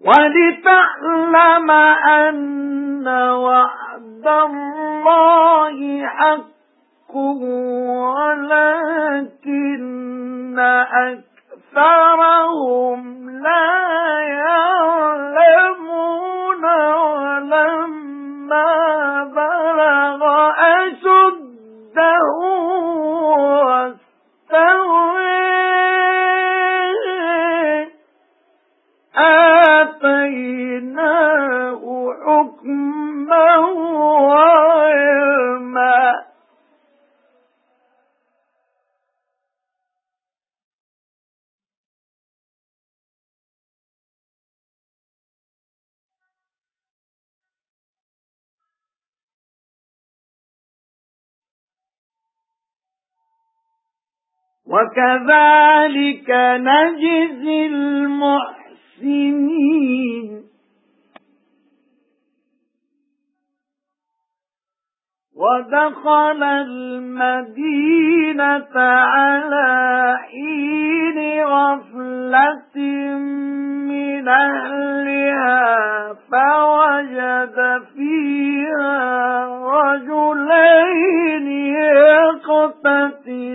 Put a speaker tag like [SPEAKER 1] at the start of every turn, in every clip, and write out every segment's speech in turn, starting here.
[SPEAKER 1] وَلِتَعْلَمَ أَنَّ وَعْدَ اللَّهِ حَقٌّ وَلَكِنَّ أَكْثَرَهُمْ لَا حُكْمًا وَكَذَلِكَ نَجْزِي الْمُحْسِنِينَ. وَدَخَلَ الْمَدِينَةَ عَلَى حِينِ غَفْلَةٍ مِنْ أَهْلِهَا فَوَجَدَ فِيهَا رَجُلَيْنِ يَقْتَتِلَانِ.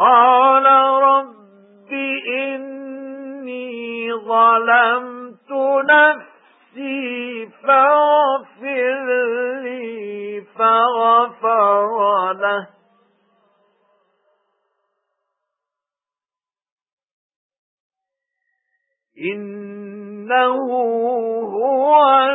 [SPEAKER 1] قال رب إني ظلمت نفسي فاغفر لي فغفر له. إِنَّهُ هُوَ